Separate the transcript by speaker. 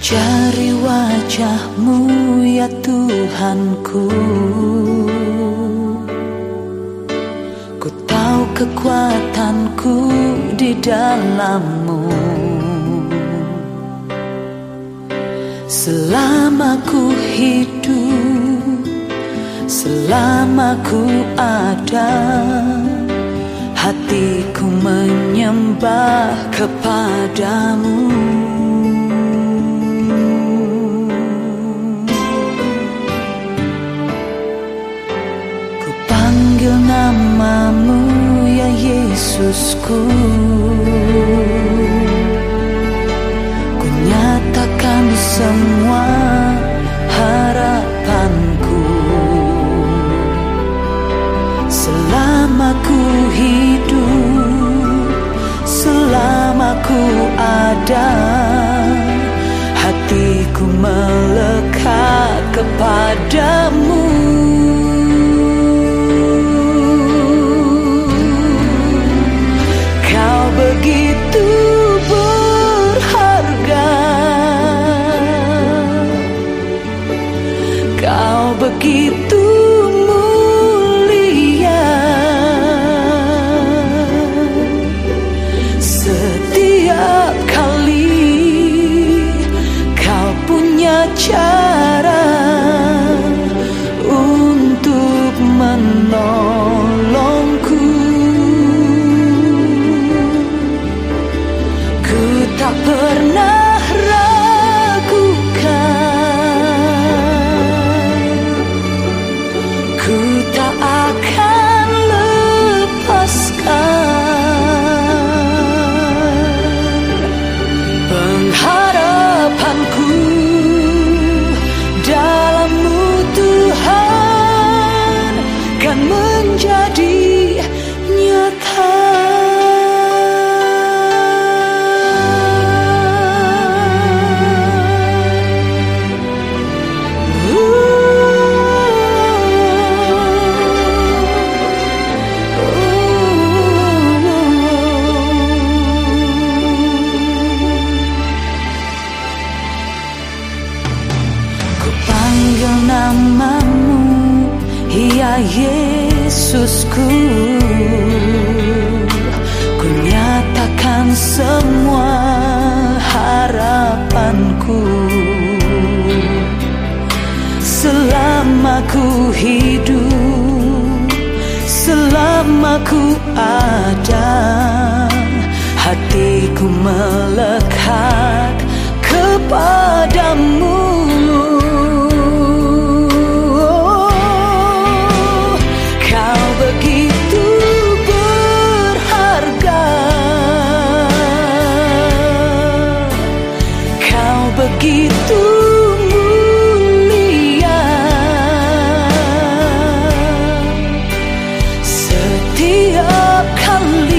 Speaker 1: cari wajahmu ya Tuhanku. Ku tahu kekuatanku di dalammu. Selama ku hidup Selama ku ada Hatiku menyembah kepadamu ku ada. Hatiku melekat kepadamu Yesusku Ku nyatakan semua harapanku. Selama ku hidup Selama ku ada Hatiku kepada up, Khalid.